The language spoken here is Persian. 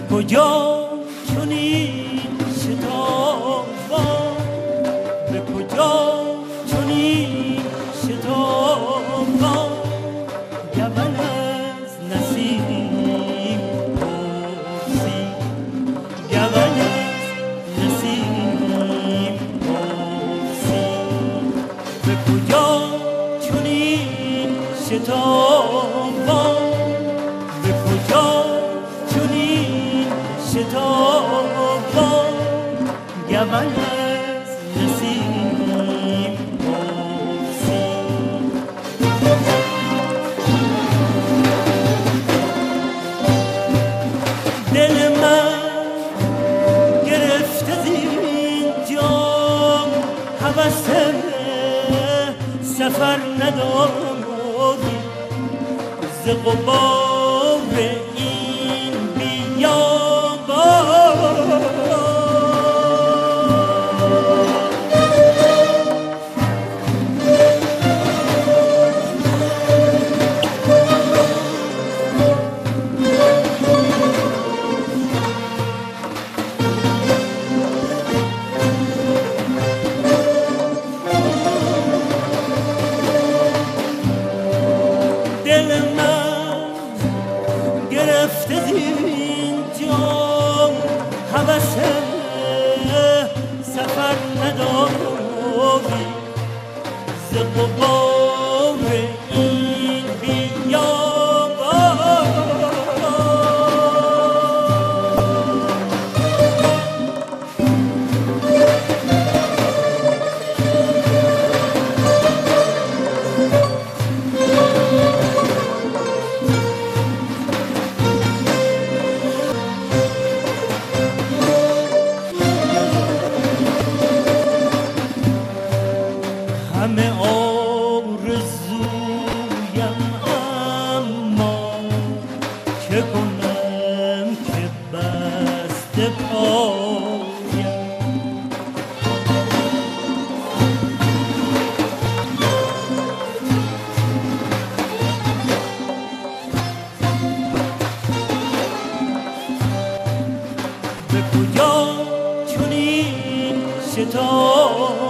کجا چنین شتابا به کجا چنین شتابا گون از نسیم پرسی. گون از نسیم پرسی. به چنین سفر نداری ز قبار جام حوث سفر نداری ز قبار چنین